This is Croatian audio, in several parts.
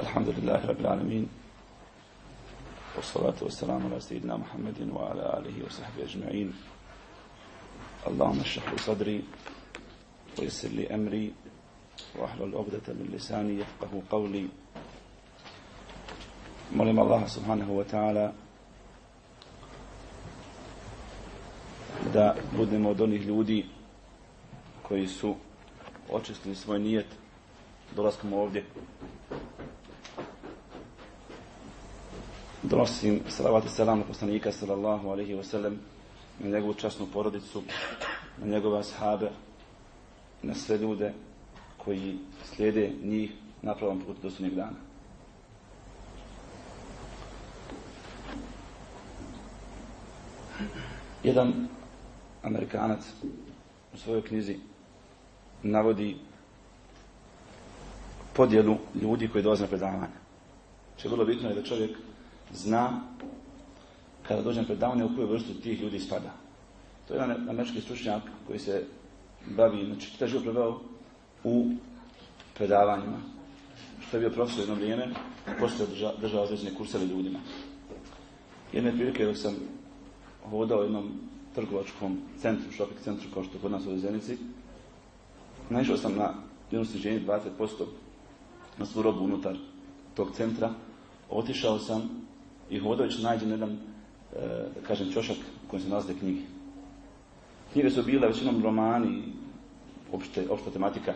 الحمد لله رب العالمين والصلاة والسلام على سيدنا محمد وعلى آله وصحبه أجمعين اللهم اشرح لي صدري ويسر لي أمري واحلل عقدة من لساني يفقه قولي molim Allaha subhanahu wa ta'ala da budemo od onih ljudi koji su očistili svoj nijet dolaskom ovdje. Donosim salavat i selam poslanika sallallahu alaihi wa sallam na njegovu časnu porodicu, na njegove ashabe, na sve ljude koji slijede njih na pravom putu do sunnjeg dana. Jedan Amerikanac u svojoj knjizi navodi podjelu ljudi koji dolaze na predavanje. Če vrlo bitno je da čovjek zna kada dođe na predavanje u koju vrstu tih ljudi spada. To je jedan američki stručnjak koji se bavi, znači čitav život prebao u predavanjima. Što je bio profesor jedno vrijeme, poslije držao, držao određene kurseve ljudima. Jedne prilike dok sam hodao jednom trgovačkom centru, shopping centru kao što je kod nas u Zenici, naišao sam na jedno sniženje 20% na svu robu unutar tog centra. Otišao sam i hodajući nađem jedan, e, da kažem, čošak u kojem se nalaze knjige. Knjige su bile većinom romani, opšte, opšta tematika,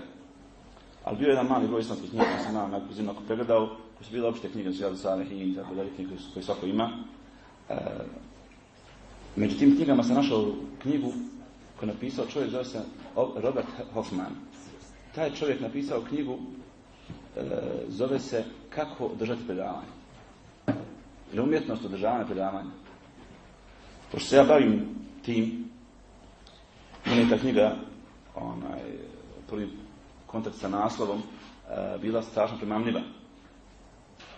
ali bio je jedan mali broj islamskih knjiga, sam na neku zimu ako pregledao, koji su bile opšte knjige, su Saleh i tako dalje, knjige koje svako ima. E, među tim knjigama sam našao knjigu koju je napisao čovjek, zove se Robert Hoffman. Taj čovjek napisao knjigu, e, zove se Kako držati predavanje. Ili umjetnost održavanja predavanja. Pošto se ja bavim tim, meni je ta knjiga, onaj, prvi kontakt sa naslovom, e, bila strašno primamljiva.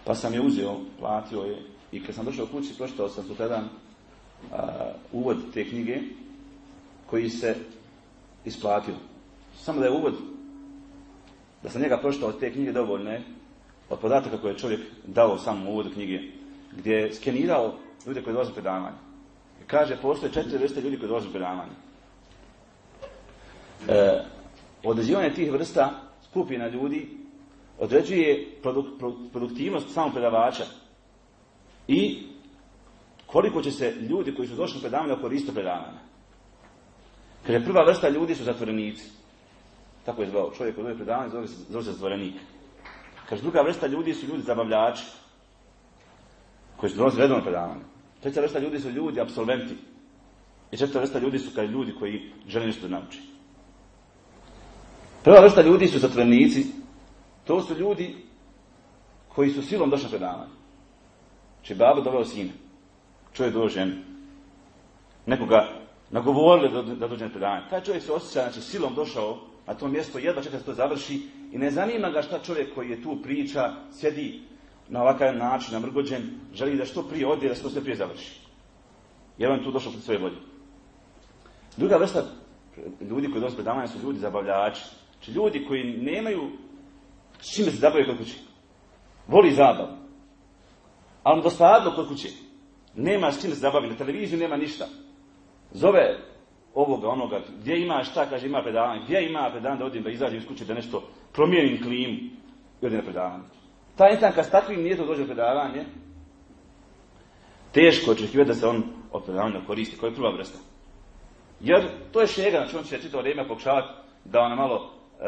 Pa sam je uzeo, platio je i kad sam došao kući, pročitao sam sutradan uh, uvod te knjige koji se isplatio. Samo da je uvod, da sam njega pročitao od te knjige dovoljno je, od podataka koje je čovjek dao sam u uvodu knjige, gdje je skenirao ljude koji dolaze predavanje. Kaže, postoje četiri vrste ljudi koji dolaze predavanje. E, određivanje tih vrsta skupina ljudi određuje produk, produktivnost samog predavača i koliko će se ljudi koji su došli na predavanje koristiti predavanja. Kaže, prva vrsta ljudi su zatvorenici. Tako je zvao čovjek koji dođe predavanje, zove se, zove se zatvorenik. Kaže, druga vrsta ljudi su ljudi zabavljači, koji su dolaze redovno predavanje. Treća vrsta ljudi su ljudi absolventi. I četvrta vrsta ljudi su kao ljudi koji žele nešto da nauči. Prva vrsta ljudi su zatvorenici. To su ljudi koji su silom došli na predavanje. Či babo doveo sina. Čovjek doveo ženu. Nekoga nagovorili da, da dođe na predavanje. Taj čovjek se osjeća, znači silom došao na to mjesto, jedva čeka se to završi i ne zanima ga šta čovjek koji je tu priča, sjedi na ovakav način, namrgođen, želi da što prije ode, da se to sve prije završi. On je tu došao pred svoje volje. Druga vrsta ljudi koji dolaze predavanje su ljudi zabavljači. Znači ljudi koji nemaju s čime se zabavaju kod kuće. Voli zabavu. Ali mu dosadno kod kuće. Nema s čime se zabavi. Na televiziji nema ništa. Zove ovoga, onoga, gdje ima šta, kaže ima predavanje. Gdje ima predavanje da odim, da izađem iz kuće, da nešto promijenim klimu i odim na predavanje. Ta insan kad s takvim nijetom dođe u predavanje, teško očekivati da se on od predavanja koristi. Koja je prva vrsta? Jer to je šega, znači on će čito vrijeme pokušavati da ona malo e,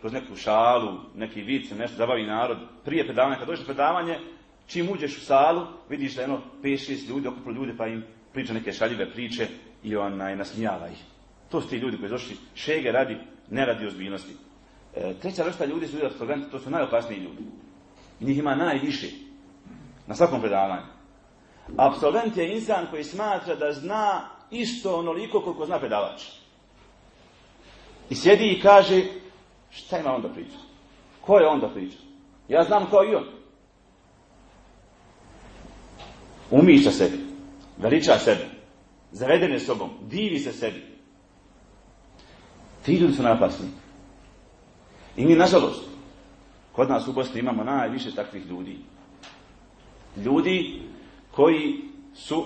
kroz neku šalu, neki vic, nešto zabavi narod. Prije predavanja, kad dođeš predavanje, čim uđeš u salu, vidiš da je ono 5-6 ljudi, okupilo ljudi, pa im priča neke šaljive priče i onaj nasmijava ih. To su ti ljudi koji došli šege radi, ne radi ozbiljnosti. Treća vrsta ljudi su absolventi, to su najopasniji ljudi. I njih ima najviše na svakom predavanju. Absolvent je insan koji smatra da zna isto onoliko koliko zna predavač. I sjedi i kaže, šta ima onda priča? Ko je onda priča? Ja znam kao i on. Umišlja sebi, veliča sebe, zaveden je sobom, divi se sebi. Ti ljudi su napasni. I mi, nažalost, Kod nas u Bosni imamo najviše takvih ljudi. Ljudi koji su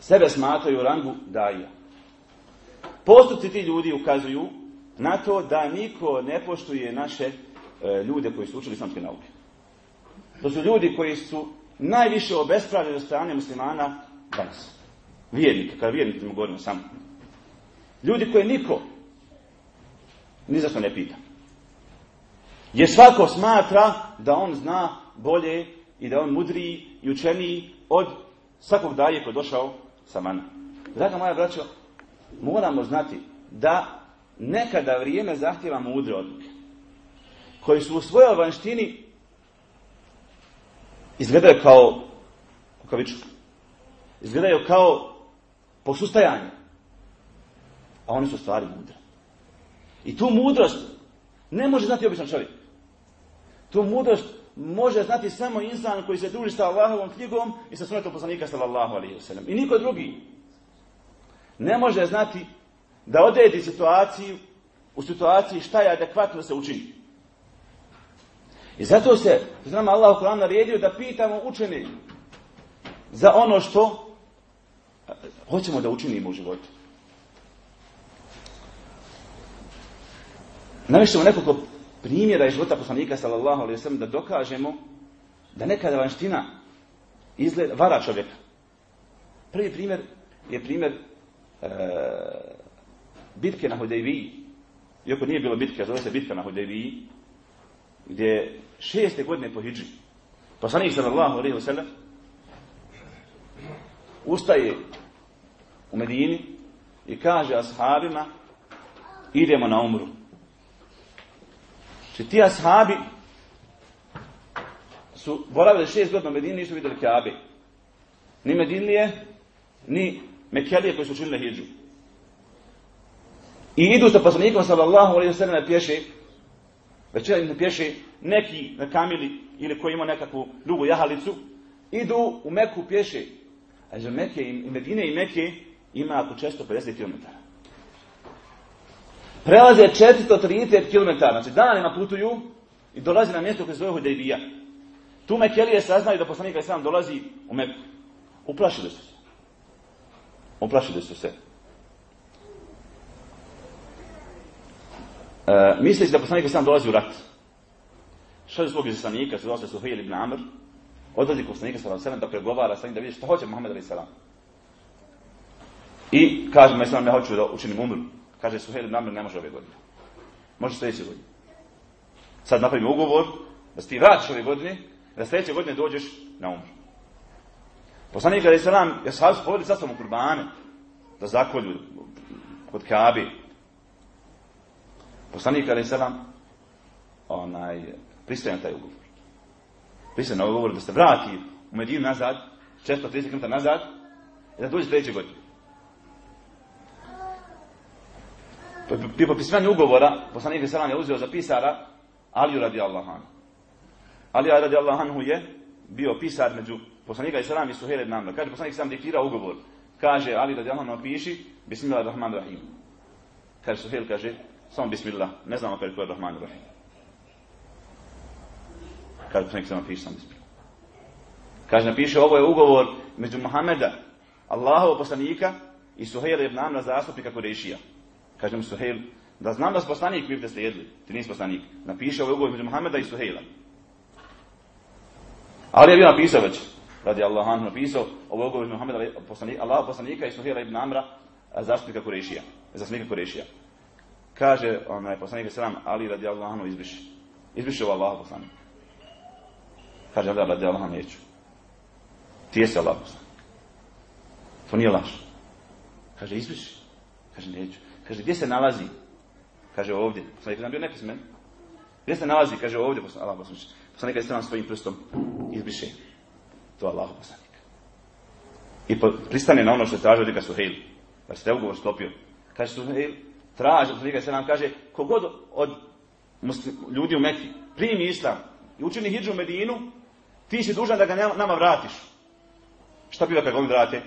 sebe smatraju u rangu daja. Postupci ti ljudi ukazuju na to da niko ne poštuje naše e, ljude koji su učili islamske nauke. To su ljudi koji su najviše obespravljeni od strane muslimana danas. Vjernike, kada vjernike mu govorimo samo. Ljudi koje niko ni zašto ne pita. Jer svako smatra da on zna bolje i da on mudriji i učeniji od svakog daje koji je došao sa mana. Draga moja braćo, moramo znati da nekada vrijeme zahtjeva mudre odluke. Koji su u svojoj vanštini izgledaju kao kukavičku. Izgledaju kao posustajanje. A oni su stvari mudre. I tu mudrost ne može znati običan čovjek. Tu mudrost može znati samo insan koji se druži sa Allahovom knjigom i sa sunetom poslanika sallallahu alaihi wasallam. I niko drugi ne može znati da odredi situaciju u situaciji šta je adekvatno se učini. I zato se, znamo Allah u Koranu naredio da pitamo učeni za ono što hoćemo da učinimo u životu. Navešćemo nekoliko primjera iz života poslanika sallallahu alaihi sallam da dokažemo da nekada vanština izgleda, vara čovjeka. Prvi primjer je primjer e, bitke na Hudejviji. Iako nije bilo bitke, zove se bitka na Hudejviji, gdje šeste godine po hijđi. Poslanik sallallahu alaihi sallam ustaje u Medini i kaže ashabima idemo na umru. Znači ti ashabi su boravili šest godina u Medini, nisu vidjeli Kaabe. Ni Medinlije, ni Mekelije koji su učinili hijđu. I idu sa poslanikom sallallahu alaihi sallam na pješi, većina na pješi, neki na kamili ili koji ima nekakvu drugu jahalicu, idu u Meku pješi. A za Meke i Medine i Meke ima oko 650 km. Prelaze 430 km, znači danima putuju i dolazi na mjesto koje se zove Hudejbija. Tu Mekelije saznaju da poslanik sam dolazi u Meku. Uplašili su se. Uplašili su se. E, misleći da poslanik sam dolazi u rat. Šalju svog izaslanika, se zove Suhail ibn Amr, odlazi kod poslanika alejhi da pregovara sa da vidi šta hoće Muhammed alejhi I kaže ja hoću da učinim umru. Kaže Suhail ibn Amr ne može ove godine. Može sljedeće godine. Sad napravimo ugovor da se ti vratiš ove godine, da sljedeće godine dođeš na umru. Poslanik selam je sahabi poveli sa sobom kurbane da zakolju kod Kabe. Poslanik alejhi selam onaj pristaje na taj ugovor piše na ugovor da se vrati u Medinu nazad, 430 km nazad, i da dođe sljedeće godine. Pri popisivanju ugovora, poslanik je Salam je uzeo za pisara Aliju radi Allahan. Ali radi Allahanhu je bio pisar među poslanika Salam i Suhele ibn Amr. Kaže, poslanik sam diktirao ugovor. Kaže, Ali radi Allahanhu piši, Bismillah rahman rahim. Kaže, Suhel kaže, samo Bismillah, ne znamo kada je rahman rahim. Kaže poslanik samo piše sam Kaže, napiše, ovo je ugovor među Muhameda, Allahov poslanika i Suhejla ibn Amra, zastupnika Kurešija. Kaže mu Suhejl, da znam da si poslanik, vi bi. Ti nisi poslanik. Napiše ovaj ugovor među Muhameda i Suhejla. Ali je bio napisao već, radi Allah anhu napisao, ovo ugovor među Muhameda, poslanika, Allahov poslanika i Suhejla ibn Amra, zastupnika Kurešija. Zastupnika Kurešija. Kaže onaj poslanik selam Ali radi Allah anhu izbriše. Izbriše ovo Allahov poslanik. Kaže Allah radi Allah neću. Ti jesi Allah poslanik. To nije laž. Kaže izbriši. Kaže neću. Kaže gdje se nalazi? Kaže ovdje. Poslanik nam bio nepismen. Gdje se nalazi? Kaže ovdje Allah poslanik. Poslanik je nam svojim prstom izbriše. To je Allah poslanik. I pristane na ono što je tražio od su Suhejl. Pa se ugovor sklopio. Kaže Suhejl, traži poslanika se nam kaže, kogod od ljudi u Mekiji primi islam i učini hijđu u Medinu, ti si dužan da ga nama vratiš. Šta biva kad ga oni vrate?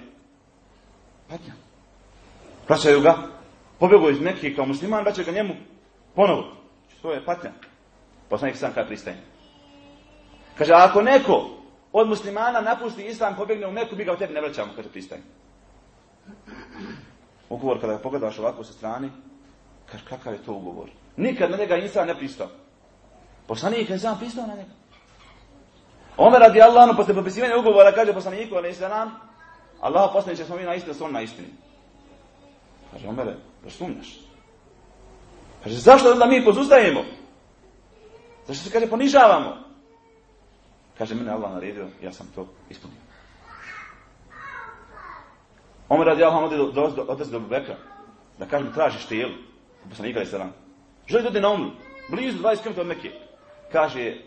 Patnja. Vraćaju ga, pobjegu iz Mekije kao musliman, vraćaju ga njemu ponovo. To je patnja. Poslanik sam kada pristaje. Kaže, ako neko od muslimana napusti islam, pobjegne u Meku, mi ga u tebi ne vraćamo, kaže pristaje. Ugovor kada ga pogledaš ovako sa strane, kaže, kakav je to ugovor? Nikad na njega insan ne pristao. Poslanik je sam pristao na njega. Omer radi Allahom, posle popisivanja ugovora, kaže poslaniku, ali nam, Allah poslaniće smo mi na istinu, on na istini. Kaže, Omere, da sumnjaš. Kaže, zašto onda mi pozustajemo? Zašto se, kaže, ponižavamo? Kaže, mene Allah naredio, ja sam to ispunio. Omer radi Allah odlazi do, do Bekra, da kaže mi traži štijelu, poslanika i salam. Želi da ode na umru, blizu 20 km od Mekke. Kaže,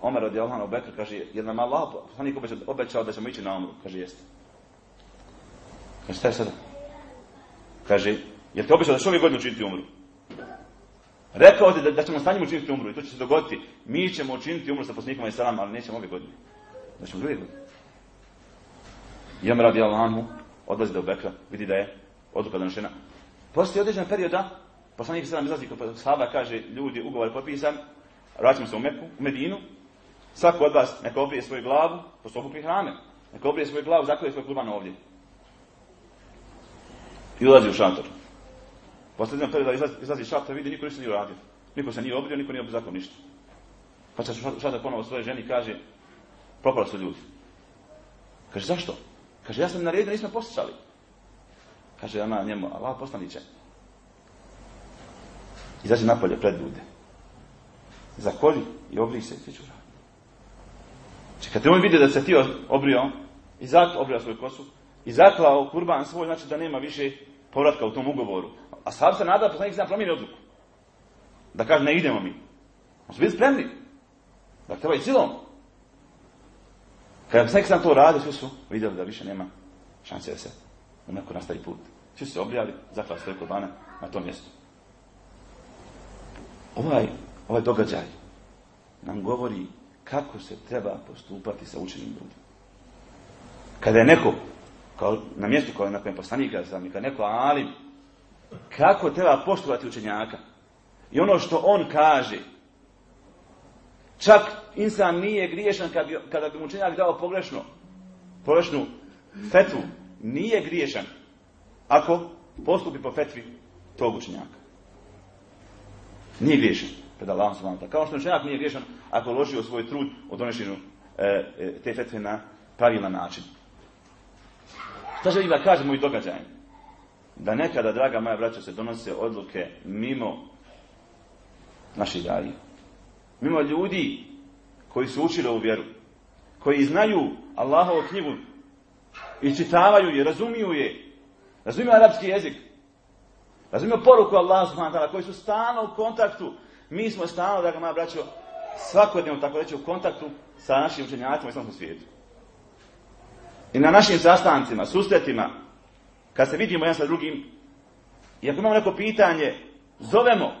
Omer radi Allah u Bekra, kaže, jer nam Allah poslanik obećao da ćemo ići na umru. Kaže, jeste. Kaže, šta je sada? Kaže, jer te obećao da će ove godine učiniti umru? Rekao ti da, da ćemo sa njim učiniti umru i to će se dogoditi. Mi ćemo učiniti umru sa poslanikom i salam, ali nećemo ove godine. Da ćemo druge godine. I Omer radi Allah odlazi do Bekra, vidi da je odluka donošena. Poslije određen perioda, poslanik se nam izlazi kod sahaba, kaže, ljudi, ugovor je potpisan, vraćamo se u Meku, u Medinu, svako od vas neka obrije svoju glavu, po sobu hrame, neka obrije svoju glavu, zaklije svoj kurban ovdje. I ulazi u šator. Posljednjem perioda izlazi, izlazi šator, vidi, niko ništa nije uradio. Niko se nije obrio, niko nije obrio ništa. Pa će šator ponovo svoje ženi kaže, propali su ljudi. Kaže, zašto? Kaže, ja sam naredio, nismo poslušali. Kaže ona njemu, Allah poslaniće. Izađe napolje pred ljude. Zakolji i obrij se, svi ću Znači, kad on vidi da se ti obrio i zato obrio svoju kosu i zaklao kurban svoj, znači da nema više povratka u tom ugovoru. A sad se nada, poslanik se promijeni odluku. Da kaže, ne idemo mi. On su bili spremni. Da treba i silom. Kada poslanik sam to radi, svi su vidjeli da više nema šanse da se u neko nastavi put. Svi su se obrijali, zaklali svoje kurbane na tom mjestu. Ovaj, ovaj događaj nam govori kako se treba postupati sa učenim ljudima. Kada je neko, kao na mjestu kao na kojem poslanika sam, kada neko ali, kako treba poštovati učenjaka. I ono što on kaže, čak insan nije griješan kada bi, kada bi mu učenjak dao pogrešno, pogrešnu fetvu, nije griješan ako postupi po fetvi tog učenjaka. Nije griješan pred Allahom subhanahu Kao što učenjak nije griješan ako ložio svoj trud o donošenju e, e, te fetve na pravilan način. Šta želim da kažem moj događaj? Da nekada, draga moja braća, se donose odluke mimo naših daji. Mimo ljudi koji su učili u vjeru. Koji znaju Allahovu knjigu i čitavaju je, razumiju je. Razumiju arapski jezik. Razumiju poruku Allah subhanahu koji su stalno u kontaktu. Mi smo stalno, draga moja braćo, svakodnevno, tako reći, u kontaktu sa našim učenjacima u islamskom svijetu. I na našim sastancima, susretima, kad se vidimo jedan sa drugim, i ako imamo neko pitanje, zovemo.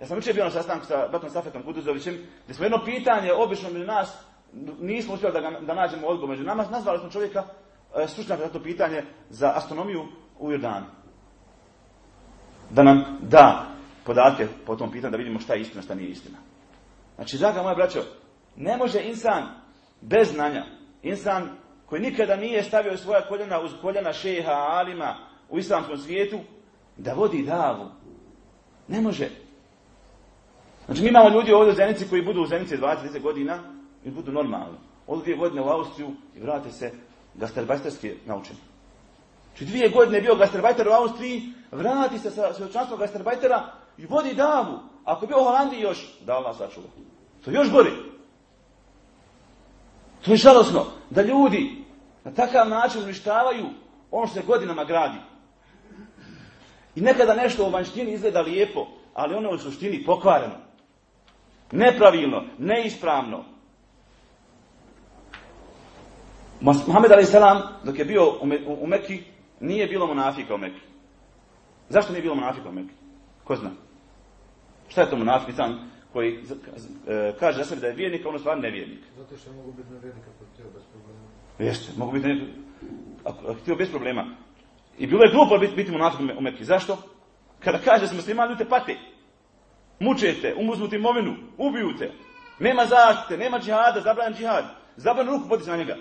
Ja sam učer bio na sastanku sa bratom Safetom Kuduzovićem, gdje smo jedno pitanje, obično među nas, nismo uspjeli da, da nađemo odgovor među nama, nazvali smo čovjeka e, stručnjaka za to pitanje za astronomiju u Jordanu. Da nam da podatke po tom pitanju, da vidimo šta je istina, šta nije istina. Znači, draga moja braćo, ne može insan bez znanja, insan koji nikada nije stavio svoja koljena uz koljena šeha, alima u islamskom svijetu, da vodi davu. Ne može. Znači, mi imamo ljudi ovdje u Zenici koji budu u Zenici 20 godina i budu normalni. Odu dvije godine u Austriju i vrate se gasterbajsterski naučeni. Znači, dvije godine bio gasterbajter u Austriji, vrati se sa svjedočanstvom gasterbajtera i vodi davu. Ako bi u Holandiji još, da Allah sačuva. To je još gori. To je žalosno da ljudi na takav način uništavaju ono što se godinama gradi. I nekada nešto u vanštini izgleda lijepo, ali ono u suštini pokvareno. Nepravilno, neispravno. Muhammed a.s. dok je bio u Mekki, nije bilo monafika u Mekki. Zašto nije bilo monafika u Mekki? Ko zna? Šta je to monafik? Sam koji e, kaže za sebe da je vjernik, a ono stvarno nevjernik. Zato što mogu biti nevjernik ako htio bez problema. Jeste, mogu biti nevjernik ako htio bez problema. I bilo je glupo biti, biti monafik u Mekki. Zašto? Kada kaže se muslimani, ljudi pate. mučete, umuzmu ti imovinu, ubiju te. Nema zaštite, nema džihada, zabranjen džihad. Zabranjen ruku potići na njega.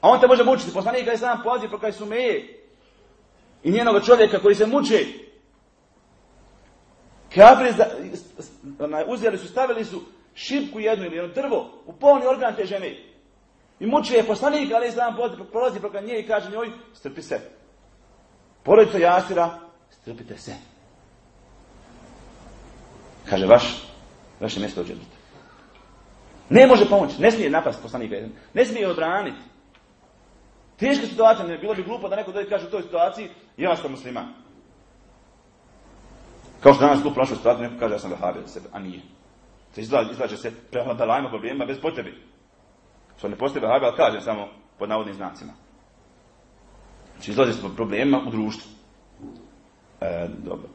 A on te može mučiti. Poslanik je sam polazi prokaj Sumeje i njenog čovjeka koji se muče. Kafiri uzeli su, stavili su šipku jednu ili jedno drvo u polni organ te žene. I muči je poslanik, ali sam prolazi prokaj nje i kaže njoj, strpi se. Porodica Jasira, strpite se. Kaže, vaš, vaše mjesto u Ne može pomoći, ne smije napast poslanika, ne smije odbraniti. Teška situacija, ne bilo bi glupo da neko dođe kaže u toj situaciji, ja sam musliman. Kao što danas tu prošlo situaciju, neko kaže ja sam vehabija a nije. Se izlaže, izlaže se prema belajima problemima bez potrebe. Što ne postoji vehabija, ali kaže samo pod navodnim znacima. Znači izlaze se problemima u društvu. E, dobro.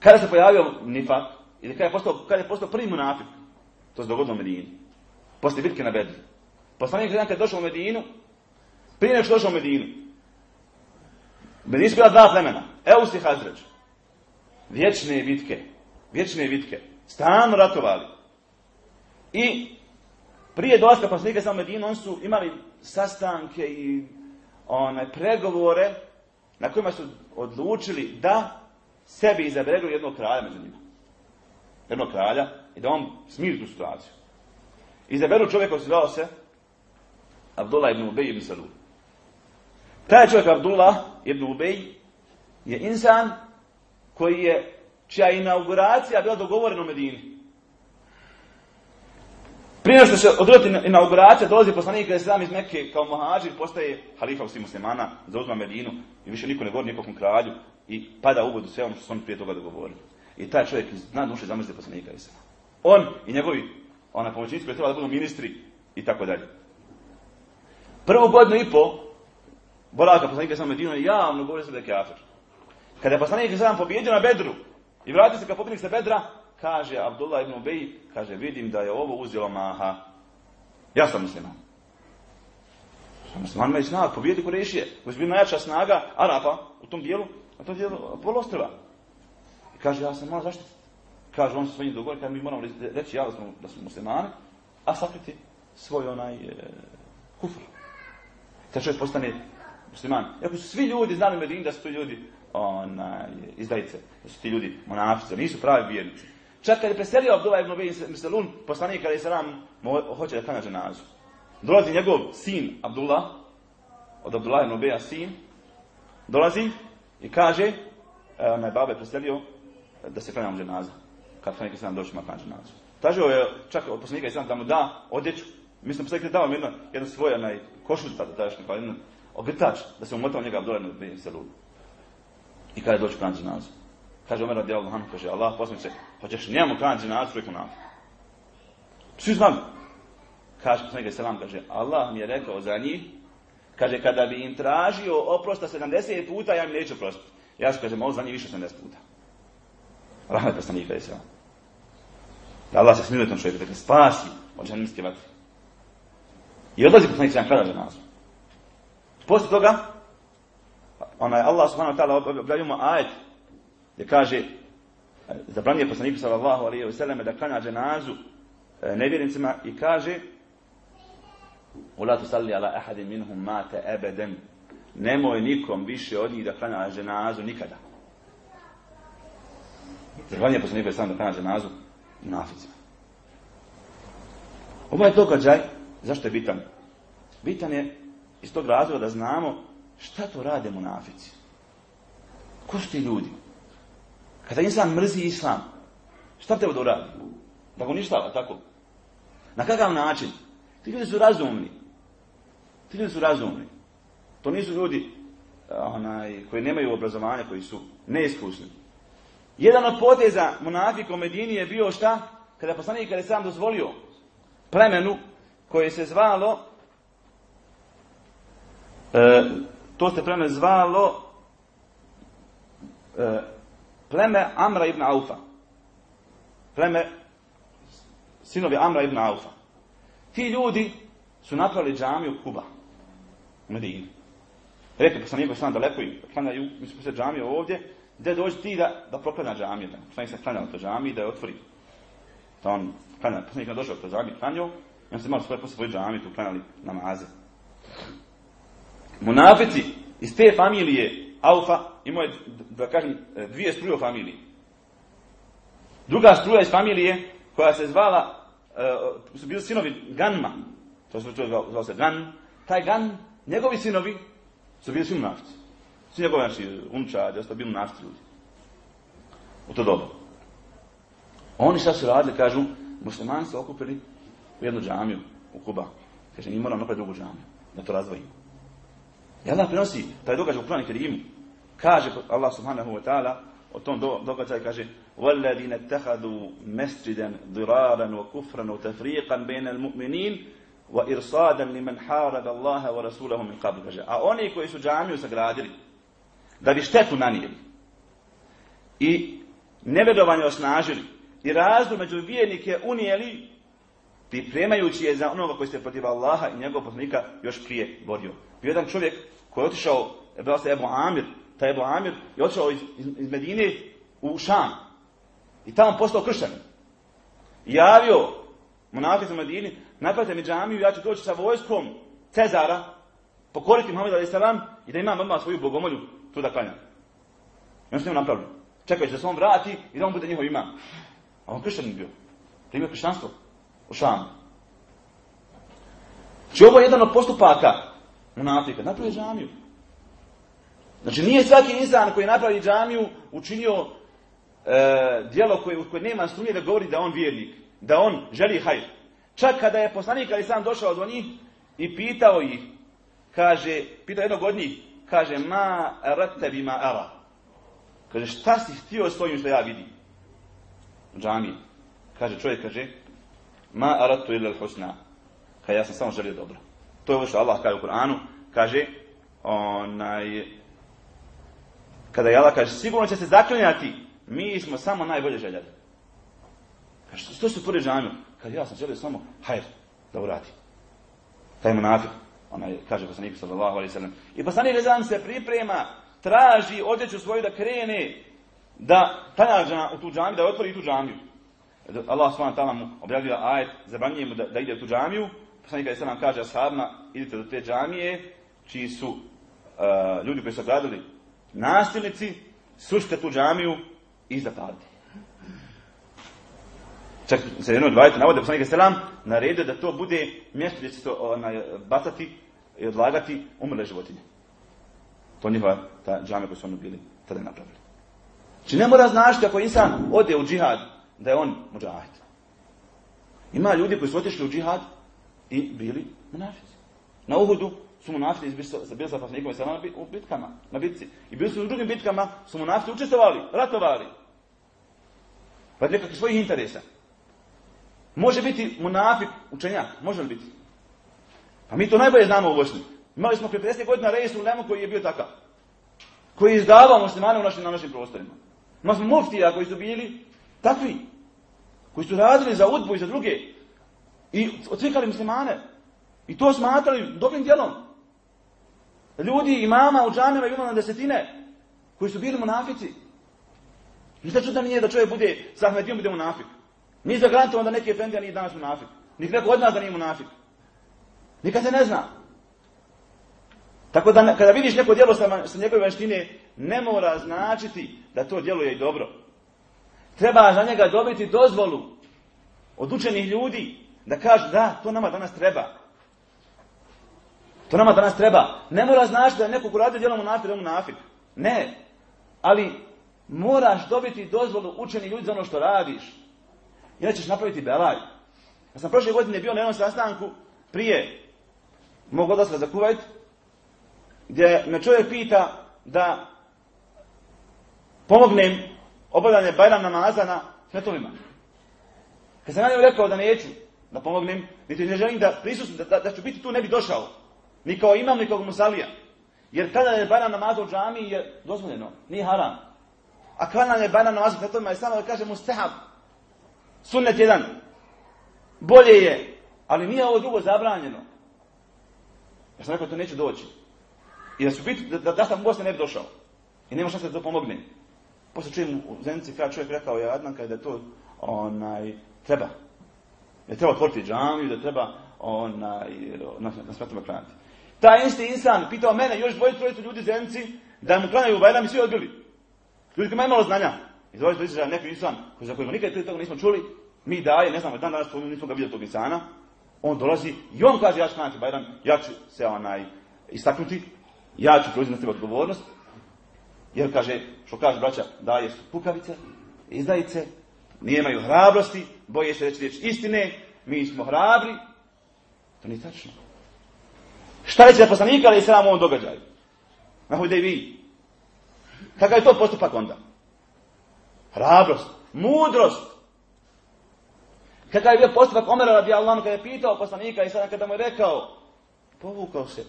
Kada se pojavio nifak, ili kada je postao, kada je postao prvi munafik, to se dogodilo u Medini. Poslije bitke na Bedru. Poslanik jedan kad je došao u Medinu, prije nego što došao u Medinu, Medini su bila dva plemena, Eus i Hazreć. Vječne bitke, vječne bitke, stalno ratovali. I prije dolaska poslanika sa Medinu, oni su imali sastanke i one, pregovore na kojima su odlučili da sebi izaberu jednog kralja među njima. Jednog kralja i da on smiri tu situaciju. Izaberu čovjeka koji se zvao se Abdullah ibn Ubej ibn Salul. Taj čovjek Abdullah ibn Ubej je insan koji je, čija inauguracija bila dogovorena u Medini. Prije što se odroti inauguracija, dolazi poslanik kada se iz Mekke kao mohađir, postaje halifa u svim muslimana, zauzma Medinu i više niko ne govori nikakvom kralju i pada u vodu sve ono što su oni prije toga dogovorili. I taj čovjek zna duše zamrzi poslanika i On i njegovi ona pomoćnici koji treba da budu ministri i tako dalje. Prvu godinu i po boravka poslanika sam Medinu je javno govorio se da je kafir. Kada je poslanik sam pobjedio na Bedru i vratio se kao pobjednik sa Bedra, kaže Abdullah ibn Ubej, kaže vidim da je ovo uzelo maha. Ja sam musliman. Musliman ima i snag, pobijedi Kurešije, koji su bili najjača snaga Arapa u tom dijelu, a to dijelu polostrva. I kaže, ja sam malo zaštiti. Kaže, on se svojim dogovor, kaže, mi moramo reći ja da smo, da smo muslimani, a sakriti svoj onaj e, kufr. Kad čovjek postane musliman. Iako su svi ljudi znali u Medini da su ljudi onaj, izdajice, da su ti ljudi monafice, nisu pravi vjernici. Čak kad je preselio Abdullah ibn Ubej Miselun, poslanik kada je salam hoće da klanja dženazu. Dolazi njegov sin Abdullah, od Abdullah ibn Ubeja sin, dolazi i kaže, e, onaj baba je preselio da se klanja dženaza. Kad poslanik je sam došli ma klanja dženazu. Tražio je čak od poslanika sam da mu da odjeću. Mislim, poslanik je dao jedno, jedno svoje onaj košulj tada jedan ogrtač da se umotao njega Abdullah ibn Ubej Miselun. I kada doći klanja dženazu. Kaže Omer radi Allah, kaže Allah poslanice, hoćeš njemu klanjati na čovjeku na Svi znali. Kaže poslanik selam kaže Allah mi je rekao za njih, kaže kada bi im tražio oprosta 70 puta, ja im neću oprostiti. Ja ću kaže, ovo za njih više 70 puta. Rahmet poslanika je selam. Da Allah se smiluje tom čovjeku, da ga spasi od džanimske vatre. I odlazi poslanik selam kada dženazu. Poslije toga, onaj Allah subhanahu wa ta'ala objavimo ajet gdje kaže zabranio poslaniku sallallahu alejhi ve selleme da klanja dženazu e, nevjernicima i kaže Ula tusalli ala ahadin minhum mate ebeden. Nemoj nikom više od njih da klanja dženazu nikada. Zabranio poslaniku sallallahu da klanja dženazu naficima. Ovo je događaj, zašto je bitan? Bitan je iz tog razloga da znamo šta to rade munafici. Ko su ti ljudi? Kada insan mrzi islam, šta treba da uradi? Da ga uništava, tako? Na kakav način? Ti ljudi su razumni. Ti ljudi su razumni. To nisu ljudi onaj, koji nemaju obrazovanja, koji su neiskusni. Jedan od poteza monafika u Medini je bio šta? Kada je poslanik kada je sam dozvolio plemenu koje se zvalo e, to se pleme zvalo e, pleme Amra ibn Aufa. Pleme sinovi Amra ibn Aufa. Ti ljudi su napravili džamiju Kuba. U Medini. Rekli sam sam daleko i klanjaju, mi smo se džamiju ovdje, gdje dođi ti da, da proklanja džamiju, da poslanik se klanja u toj džamiji, da je otvori. Da on klanja, poslanik je došao u toj džamiji, klanjao, i on se malo svoje posle svoje džamije, tu klanjali namaze. Munafici iz te familije Aufa imao je, da kažem, dvije struje u familiji. Druga struja iz familije koja se zvala, uh, su bili sinovi Ganma, to se zvao se Gan, taj Gan, njegovi sinovi su bili svi munafici. Svi njegovi, znači, unčadi, ostali bili munafici ljudi. U to dobu. Oni šta su radili, kažu, muslimani su okupili u jednu džamiju u Kuba. Kaže, mi moramo napraviti drugu džamiju, da to razdvojimo. I Allah prinosi taj događaj u Kur'anu Kerimu. Kaže Allah subhanahu wa ta'ala o tom do, događaju kaže وَالَّذِينَ اتَّخَذُوا مَسْجِدًا ضِرَارًا وَكُفْرًا وَتَفْرِيقًا بَيْنَ الْمُؤْمِنِينَ وَإِرْصَادًا لِمَنْ حَارَبَ اللَّهَ وَرَسُولَهُ مِنْ قَبْلِ kaže a oni koji su džamiju sagradili da bi štetu nanijeli i nevedovanje osnažili i razdu među vjernike unijeli pripremajući je za onoga koji se protiv Allaha i njegovog poslanika još prije borio. Bio jedan čovjek koji je otišao, je se Ebu Amir, taj Ebu Amir je otišao iz, iz, Medine u Šam. I tamo postao kršćan. I javio monaficu u Medini, napravite mi džamiju, ja ću doći sa vojskom Cezara, pokoriti Muhammed a.s. i da imam odmah svoju bogomolju tu da klanjam. I on s njom napravio. Čekajući da se on vrati i da on bude njihov imam. A on kršćan bio. Primio kršćanstvo u Šamu. Znači ovo je jedan od postupaka munafika. Napravi džamiju. Znači nije svaki insan koji napravi džamiju učinio e, dijelo koje, koje nema sumnje da govori da on vjernik. Da on želi hajr. Čak kada je poslanik ali sam došao do njih i pitao ih, kaže, pitao jednog od njih, kaže, ma rate bima ara. Kaže, šta si htio s ovim što ja vidim? U džamiji. Kaže, čovjek kaže, ma aratu illa al-husna. Kaže, ja sam samo želio dobro. To je ovo što Allah kaže u Kur'anu. Kaže, onaj, kada je Allah kaže, sigurno će se zaklinjati, mi smo samo najbolje željeli. Kaže, što su pored džamiju? Kaže, ja sam želio samo, hajr, da uradi. Taj munafik, onaj, kaže poslanik sallallahu alaihi sallam. I poslanik rezam se priprema, traži odjeću svoju da krene, da tanjađa u tu džamiju, da otvori tu džamiju. Allah ta'ala mu objavio ajet, zabranjuje mu da, da ide u tu džamiju, poslanik je nam kaže ashabima, idite do te džamije, čiji su uh, ljudi koji su gradili nasilnici, sušite tu džamiju i zapalite. Čak se jedno odvajate navode, poslanik selam naredio da to bude mjesto gdje će to onaj, bacati i odlagati umrle životinje. To njihova ta džamija koju su oni bili tada napravili. Znači ne mora znašiti ako insan ode u džihad, da je on muđahid. Ima ljudi koji su otišli u džihad i bili munafici. Na Uhudu su munafici bili sa poslanikom i u bitkama, na bitci. I bili su u drugim bitkama, su munafici učestovali, ratovali. Pa nekakvih svojih interesa. Može biti munafik učenjak, može li biti? Pa mi to najbolje znamo u Bosni. Imali smo prije 50 godina rejs u Lemu koji je bio takav. Koji je izdavao muslimane u našim, na našim prostorima. Imali smo muftija koji su bili takvi. Koji su radili za udbu i za druge. I odcvikali muslimane. I to smatrali dobrim djelom. Ljudi imama u džamima imamo na desetine. Koji su bili munafici. Ništa čudno nije da čovjek bude sa Ahmedijom bude munafik. Nije zagarantovan da neki efendija nije danas munafik. Nik neko od nas da nije munafik. Nikad se ne zna. Tako da kada vidiš neko djelo sa, sa njegove vanštine, ne mora značiti da to djeluje i dobro. Treba za njega dobiti dozvolu od učenih ljudi da kažu da, to nama danas treba. To nama danas treba. Ne mora značiti da neko ko radi djelom da je munafik. Ne. Ali moraš dobiti dozvolu učenih ljudi za ono što radiš. Inače ćeš napraviti belaj. Ja sam prošle godine bio na jednom sastanku prije mog odlaska za Kuvajt, gdje me čovjek pita da pomognem obavljanje Bajram namaza na. Kad sam ja rekao da neću da pomognem, niti ne želim da prisustim, da, da, ću biti tu, ne bi došao. Ni kao imam, ni kao musalija. Jer kada je Bajram namaza u džami je dozvoljeno, nije haram. A kada je Bajram namaza na smetovima je samo da kaže mustahab. Sunnet jedan. Bolje je, ali nije ovo drugo zabranjeno. Ja sam rekao, to neće doći. I da su biti, da, da, da sam u Bosni ne bi došao. I nema šta se to pomogne. Posle čujem u Zenici kada čovjek rekao je Adnan kada je to onaj, treba. Da treba otvoriti džamiju, da treba onaj, na, na smetama klanjati. Taj isti insan pitao mene, još dvoje trojicu ljudi Zenici, da mu klanjaju Bajram i svi odbili. Ljudi koji imaju malo znanja. I dvoje trojicu neki insan, za kojeg nikad toga nismo čuli, mi daje, ne znamo, dan danas nismo ga vidjeli tog insana, on dolazi i on kaže ja ću klanjati Bajram, ja ću se onaj, istaknuti, ja ću preuzeti na odgovornost, jer kaže, što kaže braća, daje su pukavice, izdajice, nemaju hrabrosti, boje se reći reći istine, mi smo hrabri. To nije tačno. Šta reći da poslanika ali sram ovom događaju? I vi. Kakav je to postupak onda? Hrabrost, mudrost. Kakav je bio postupak Omera radi Allah kada je pitao poslanika i sada kada mu je rekao, povukao se,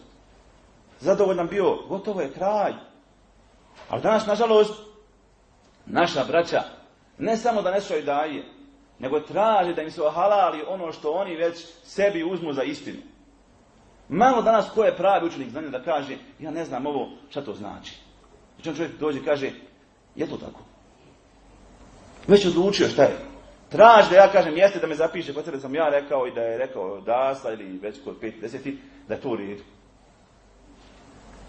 zadovoljan bio, gotovo je kraj. Ali danas, nažalost, naša braća ne samo da ne svoj daje, nego traži da im se ohalali ono što oni već sebi uzmu za istinu. Malo danas ko je pravi učenik znanja da kaže, ja ne znam ovo, šta to znači. Znači čovjek dođe i kaže, je to tako? Već odlučio šta je. Traži da ja kažem jeste da me zapiše kod da sam ja rekao i da je rekao Dasa ili već kod 50 da je to u.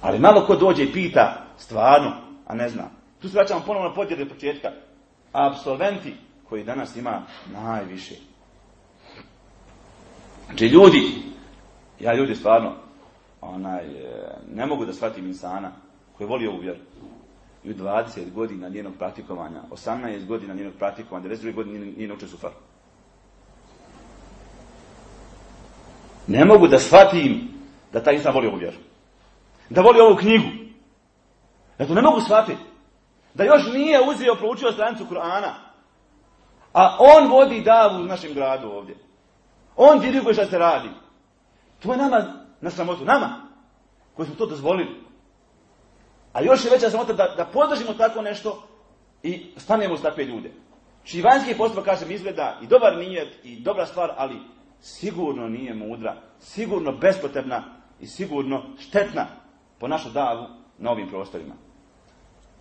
Ali malo ko dođe i pita stvarno, a ne zna. Tu se vraćamo ponovno na podjede početka. Absolventi koji danas ima najviše. Znači ljudi, ja ljudi stvarno, onaj, ne mogu da shvatim insana koji voli ovu vjeru. I u 20 godina njenog praktikovanja, 18 godina njenog praktikovanja, 92 godina nije naučio sufar. Ne mogu da shvatim da taj insan voli ovu vjeru. Da voli ovu knjigu. Ja ne mogu shvatiti. Da još nije uzio, proučio stranicu Kur'ana. A on vodi davu u našem gradu ovdje. On diriguje šta se radi. To je nama na sramotu. Nama. Koji smo to dozvolili. A još je veća sramota da, da podržimo tako nešto i stanemo uz takve ljude. Či vanjski postupak, kažem, izgleda i dobar nijet i dobra stvar, ali sigurno nije mudra, sigurno bespotrebna i sigurno štetna po našu davu na ovim prostorima.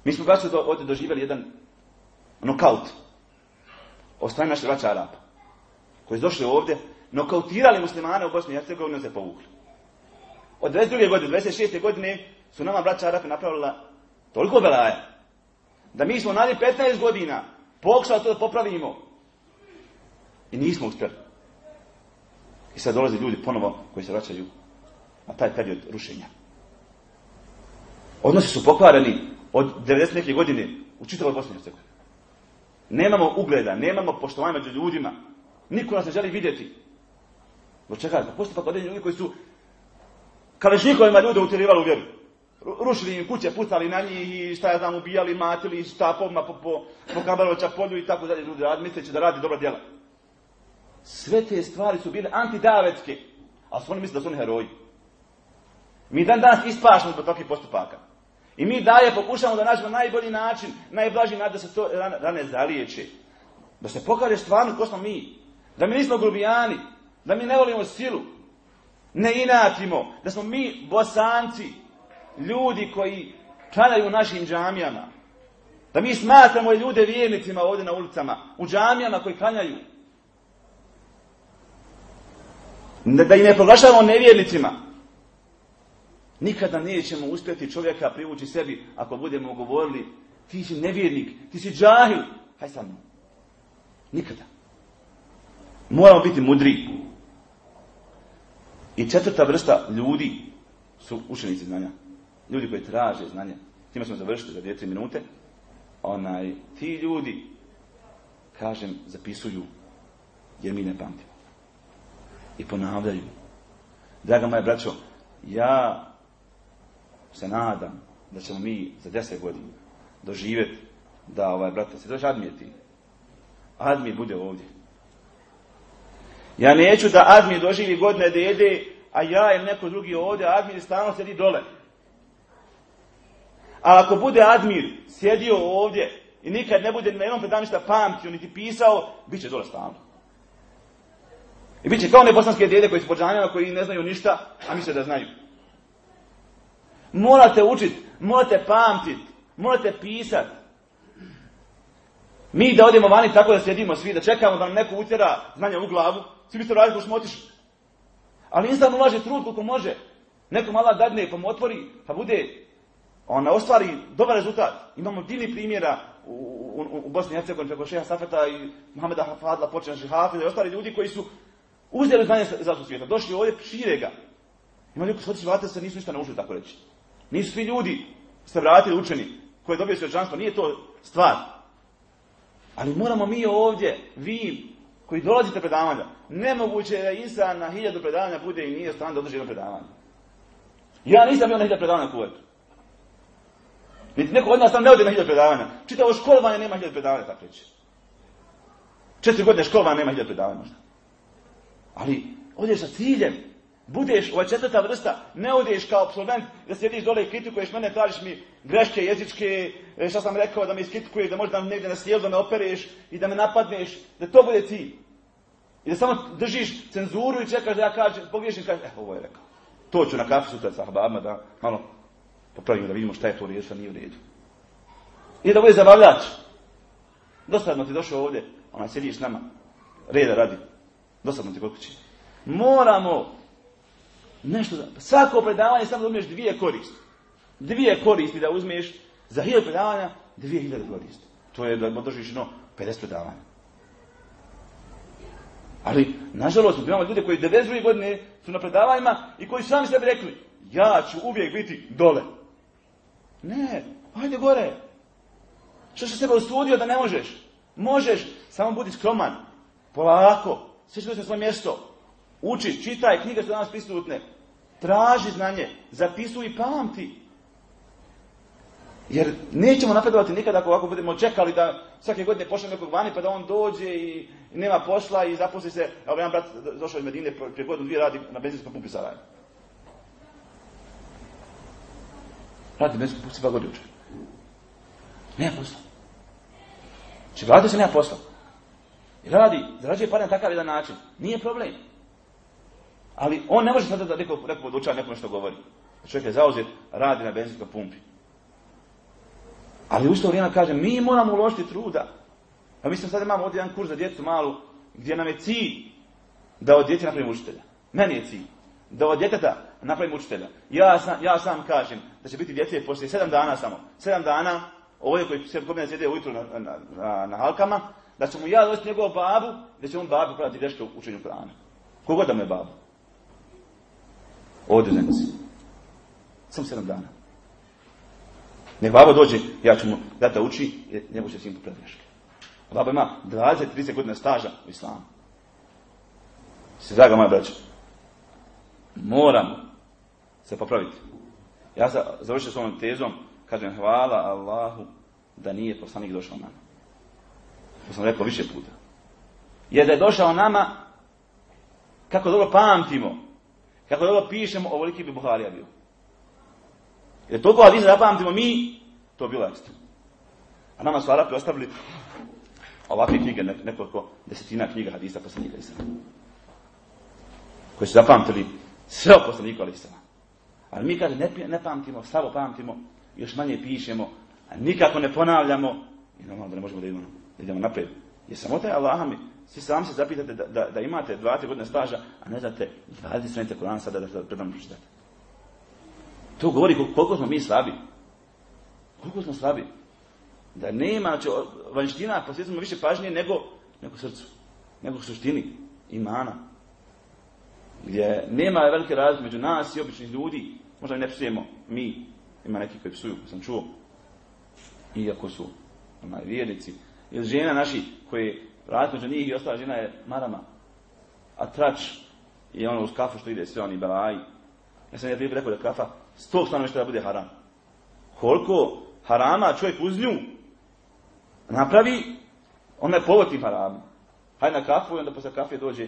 Mi smo baš ovdje doživjeli jedan nokaut od strane naših vraća Arapa, koji su došli ovdje, nokautirali muslimane u Bosni i Hercegovini se povukli. Od 22. godine, 26. godine su nama braća Arapi napravila toliko belaja, da mi smo nadi 15 godina pokušali to da popravimo i nismo uspjeli. I sad dolaze ljudi ponovo koji se vraćaju na taj period rušenja. Odnosi su pokvareni od 90 neke godine u čitavoj Bosni i Hercegovini. Nemamo ugleda, nemamo poštovanja među ljudima. Niko nas ne želi vidjeti. Zbog čega? Da postupak određeni ljudi koji su kalešnikovima ljude utjerivali u vjeru. Rušili im kuće, pucali na njih i šta ja znam, ubijali, matili štapovima po, po, po polju i tako dalje ljudi radi, misleći da radi dobra djela. Sve te stvari su bile antidavetske, ali su oni misle da su oni heroji. Mi dan danas ispašamo zbog takvih postupaka. I mi dalje pokušamo da nađemo najbolji način, najblaži način da se to rane zaliječe. Da se pokaže stvarno ko smo mi. Da mi nismo grubijani. Da mi ne volimo silu. Ne inatimo. Da smo mi bosanci. Ljudi koji čanaju u našim džamijama. Da mi smatramo ljude vjernicima ovdje na ulicama. U džamijama koji klanjaju. Da ih ne proglašavamo nevjernicima. Nikada nećemo uspjeti čovjeka privući sebi ako budemo govorili ti si nevjernik, ti si džahil. Haj sa. Nikada. Moramo biti mudri. I četvrta vrsta ljudi su učenici znanja. Ljudi koji traže znanje. Time smo završili za dvije, tri minute. Onaj, ti ljudi, kažem, zapisuju jer mi ne pamtimo. I ponavljaju. Draga moja braćo, ja se nadam da ćemo mi za deset godina doživjeti da ovaj brat se dođe admijeti. Admir bude ovdje. Ja neću da Admir doživi godine da jede, a ja ili neko drugi ovdje, Admir stalno sedi dole. A ako bude Admir sjedio ovdje i nikad ne bude na jednom predavanju ništa pamtio, niti pisao, bit će dole stalno. I bit će kao one bosanske djede koji su pođanjama koji ne znaju ništa, a misle da znaju. Morate učiti, morate pamtiti, morate pisati. Mi da odemo vani tako da sjedimo svi, da čekamo da nam neko utjera znanja u glavu, svi to radili smo otišli. Ali insan ulaže trud koliko može. Neko mala dadne pa mu otvori, pa bude, ona ostvari dobar rezultat. Imamo divni primjera u, u, u Bosni i Hercegovini preko Šeha Safeta i Mohameda Fadla počeo Šehafi i ostali ljudi koji su uzeli znanje za svijeta, došli ovdje, šire ga. Ima ljudi koji su se nisu ništa naučili tako reći. Nisu svi ljudi se vratili učeni koji dobiju svjeđanstvo, nije to stvar. Ali moramo mi ovdje, vi koji dolazite predavanja, nemoguće je da insan na hiljadu predavanja bude i nije stan da održi jedno predavanje. Ja nisam bio na hiljadu predavanja u kuvetu. Niti neko od nas tam ne ode na hiljadu predavanja. Čitavo školovanje nema hiljadu predavanja, tako reći. Četiri godine školovanja nema hiljadu predavanja možda. Ali odeš sa ciljem. Budeš, ova četvrta vrsta, ne odeš kao absolvent da sjediš dole i kritikuješ mene, tražiš mi greške jezičke, e, šta sam rekao da me iskritikuješ, da možda negdje na sjelu da me opereš i da me napadneš, da to bude cilj. I da samo držiš cenzuru i čekaš da ja kažem, pogriješim i kažeš, eh, ovo je rekao. To ću na kafu sutra sa hababima da malo popravimo da vidimo šta je to u redu, šta nije u redu. I da bude zabavljač. Dosadno ti došao ovdje, ona sjediš nama, reda radi. Dosadno ti će. Moramo nešto da... Svako predavanje samo da umiješ dvije koristi. Dvije koristi da uzmeš za hiljadu predavanja, dvije hiljade koristi. To je da držiš no 50 predavanja. Ali, nažalost, imamo ljude koji 92 godine su na predavanjima i koji sami sebi rekli, ja ću uvijek biti dole. Ne, ajde gore. Što se sebe ustudio da ne možeš? Možeš, samo budi skroman. Polako, sve će na svoje mjesto. Uči, čitaj, knjige su danas prisutne. Traži znanje, zapisuj i pamti. Jer nećemo napredovati nikada ako ovako budemo čekali da svake godine pošle nekog vani pa da on dođe i, nema posla i zaposli se. Evo jedan brat došao iz Medine prije godinu dvije radi na benzinskom pumpi Sarajeva. Radi benzinskom pumpi pa Nema posla. Če znači, se nema posla. I radi, zarađuje pare na takav jedan način. Nije problem. Ali on ne može sada da neko, neko podučava, neko nešto govori. Čovjek je zauzet, radi na benzinskoj pumpi. Ali u isto vrijeme kaže, mi moramo uložiti truda. Pa mislim sad imamo ovdje jedan kurs za djecu malu, gdje nam je cilj da od djece napravimo učitelja. Meni je cilj. Da od djeteta napravimo učitelja. Ja sam, ja sam kažem da će biti djece poslije sedam dana samo. Sedam dana, ovdje koji se kod mene sjede ujutru na, na, na, na, halkama, da ću mu ja doći njegovu babu, da će on babu pratiti nešto u učenju Korana. Kogod da me babu. Ovdje u Zemlji. Samo sedam dana. Nek babo dođe, ja ću mu da da uči, jer njegov će sin popraviti greške. Baba ima 20-30 godina staža u islamu. Se draga moja braća, moramo se popraviti. Ja sam završio s ovom tezom, kažem hvala Allahu da nije poslanik došao nama. To sam rekao više puta. Jer da je došao nama, kako dobro pamtimo, kako dobro pišemo, ovoliki bi Buharija bio. Jer toliko hadisa zapamtimo mi, to bilo ekstra. A nama su Arapi ostavili ovakve knjige, nekoliko desetina knjiga hadisa poslanika Isra. Koji su zapamtili sve o poslaniku Isra. Ali mi kaže, ne, ne pamtimo, slabo pamtimo, još manje pišemo, a nikako ne ponavljamo, i normalno da ne možemo da idemo, da idemo naprijed. Jer samo taj Allah mi, svi sami se zapitate da, da, da imate 20 godina staža, a ne znate 20 stranica Kurana sada da, da predam pročitate. To govori koliko smo mi slabi. Koliko smo slabi. Da nema, znači, vanština posjećamo više pažnje nego, nego srcu. Nego suštini imana. Gdje nema velike razlike među nas i običnih ljudi. Možda ne psujemo mi. Ima neki koji psuju, sam čuo. Iako su onaj, vjernici. Ili žena naši koji radi među njih i ostala žena je marama. A trač je ono uz kafu što ide sve oni belaji. Ja sam je prije rekao da kafa s tog stanovišta da bude haram. Koliko harama čovjek uz nju napravi, onda je povod tim haramom. Hajde na kafu i onda posle kafe dođe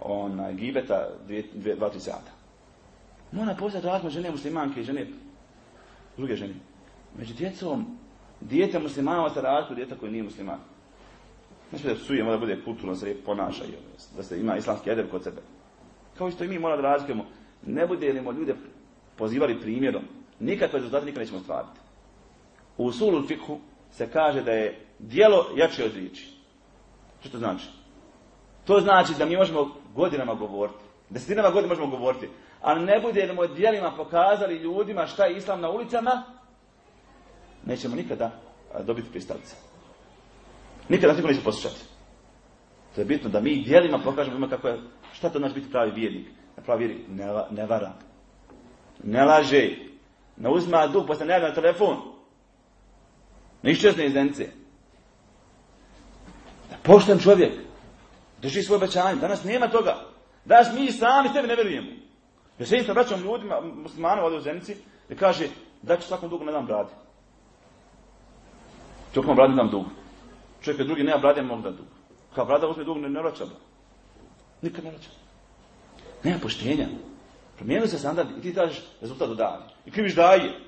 onaj gibeta dvije, dvije, dva, tri sata. Mora postati razma žene muslimanke i žene druge žene. Među djecom, dijete muslimana se razliku dijete koji nije musliman. Znači da suje, mora da bude kulturno, se ponaša, da se ima islamski edeb kod sebe. Kao što i mi moramo da razlikujemo, ne budemo ljude pozivali primjerom, nikakve rezultate nikad nećemo stvariti. U usulu fikhu se kaže da je dijelo jače od riječi. Što to znači? To znači da mi možemo godinama govoriti. Desetinama godina možemo govoriti. Ali ne budemo dijelima pokazali ljudima šta je islam na ulicama, nećemo nikada dobiti pristavce. Nikada nas niko neće poslušati. To je bitno da mi dijelima pokažemo kako je, šta to znači biti pravi vjernik. Pravi vjernik ne, ne vara. Ne laže. Ne uzma dug, pa se ne na telefon. Ne iščezne iz dence. Pošten čovjek. Drži svoje obećanje. Danas nema toga. Danas mi sami tebi ne vjerujemo. Ja se isto vraćam ljudima, muslimanu ovdje u zemci, i kaže, da ću svakom dugu ne dam bradi. Vam bradi dam dug. Čovjek drugi nema bradi, mogu da dug. Kao brada uzme dug, ne, ne vraća Nikad ne vraća. Nema poštenja. Promijenili se standard i ti tražiš rezultat od daje. I kriviš daje.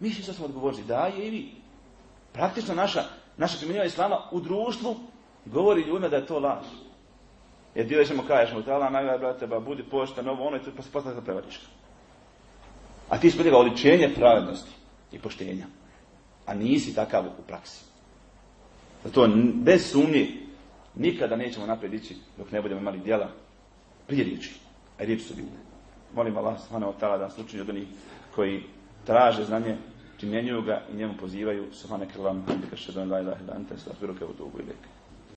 Mi što smo odgovorili, daje i vi. Praktično naša, naša primjenjiva islama u društvu govori ljudima da je to laž. Jer dio ćemo kažeš mu, tala nagrada, brate, ba, budi pošten, ovo, ono, i pa se postavlja prevariška. A ti ispunjava oličenje pravednosti i poštenja. A nisi takav u praksi. Zato bez sumnje nikada nećemo naprijed ići dok ne budemo imali djela prije riječi. A riječi su bitne. Molim Allah subhanahu wa ta'ala da nas od onih koji traže znanje, primjenjuju ga i njemu pozivaju. Subhanak Allahum hamdika an la ilaha illa anta atubu ilayk.